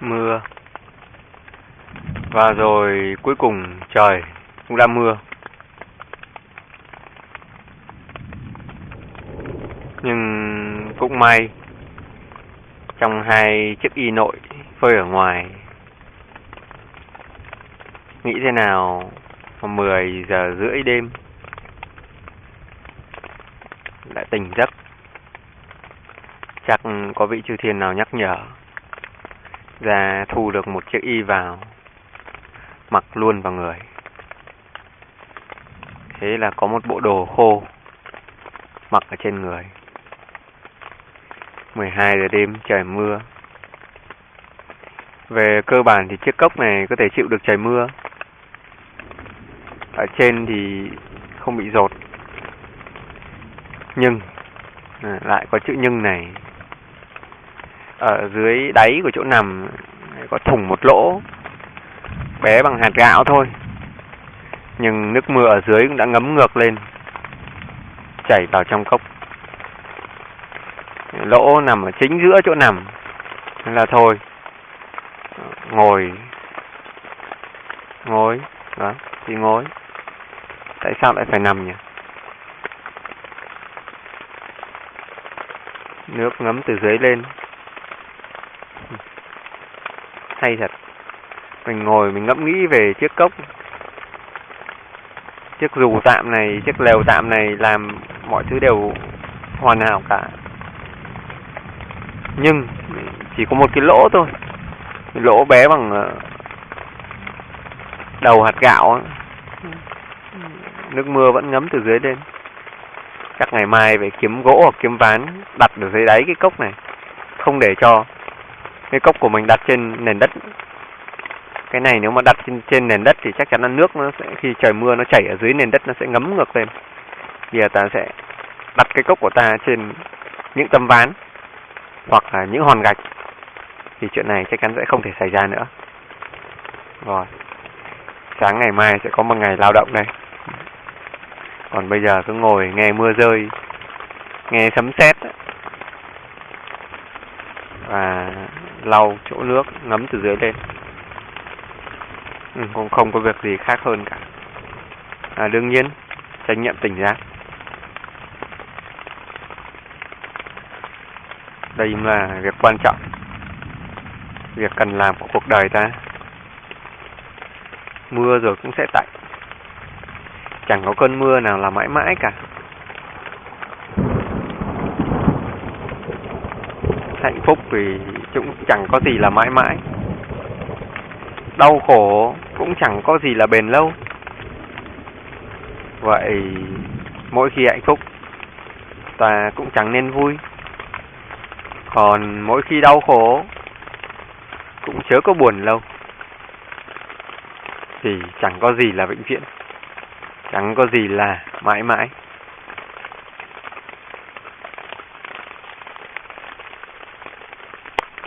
mưa. Và rồi cuối cùng trời cũng ra mưa. Nhưng cũng may, trong hai chiếc y nội phơi ở ngoài, nghĩ thế nào mà 10 giờ rưỡi đêm lại tỉnh giấc. Chắc có vị chư thiên nào nhắc nhở ra thu được một chiếc y vào mặc luôn vào người. Thế là có một bộ đồ khô mặc ở trên người. 12 giờ đêm trời mưa. Về cơ bản thì chiếc cốc này có thể chịu được trời mưa. Ở trên thì không bị rột. Nhưng à, lại có chữ nhưng này ở dưới đáy của chỗ nằm có thủng một lỗ, bé bằng hạt gạo thôi. Nhưng nước mưa ở dưới cũng đã ngấm ngược lên, chảy vào trong cốc. Lỗ nằm ở chính giữa chỗ nằm nên là thôi, ngồi ngồi, đó thì ngồi. Tại sao lại phải nằm nhỉ? Nước ngấm từ dưới lên hay thật. Mình ngồi, mình ngẫm nghĩ về chiếc cốc. Chiếc dù tạm này, chiếc lều tạm này làm mọi thứ đều hoàn hảo cả. Nhưng chỉ có một cái lỗ thôi. Cái lỗ bé bằng ờ, đầu hạt gạo nước mưa vẫn ngấm từ dưới lên. Chắc ngày mai phải kiếm gỗ hoặc kiếm ván đặt ở dưới đáy cái cốc này. Không để cho cái cốc của mình đặt trên nền đất. Cái này nếu mà đặt trên, trên nền đất thì chắc chắn là nước nó sẽ khi trời mưa nó chảy ở dưới nền đất nó sẽ ngấm ngược lên. Bây giờ ta sẽ đặt cái cốc của ta trên những tấm ván hoặc là những hòn gạch. Thì chuyện này chắc chắn sẽ không thể xảy ra nữa. Rồi. Sáng ngày mai sẽ có một ngày lao động đây. Còn bây giờ cứ ngồi nghe mưa rơi nghe sấm sét và lau chỗ nước ngấm từ dưới lên. Ừ, cũng không có việc gì khác hơn cả. À, đương nhiên trách nhiệm tỉnh giác đây là việc quan trọng. Việc cần làm của cuộc đời ta. Mưa rồi cũng sẽ tạnh. Chẳng có cơn mưa nào là mãi mãi cả. Hạnh phúc thì cũng chẳng có gì là mãi mãi. Đau khổ cũng chẳng có gì là bền lâu. Vậy mỗi khi hạnh phúc, ta cũng chẳng nên vui. Còn mỗi khi đau khổ, cũng chớ có buồn lâu. Thì chẳng có gì là vĩnh viễn, chẳng có gì là mãi mãi.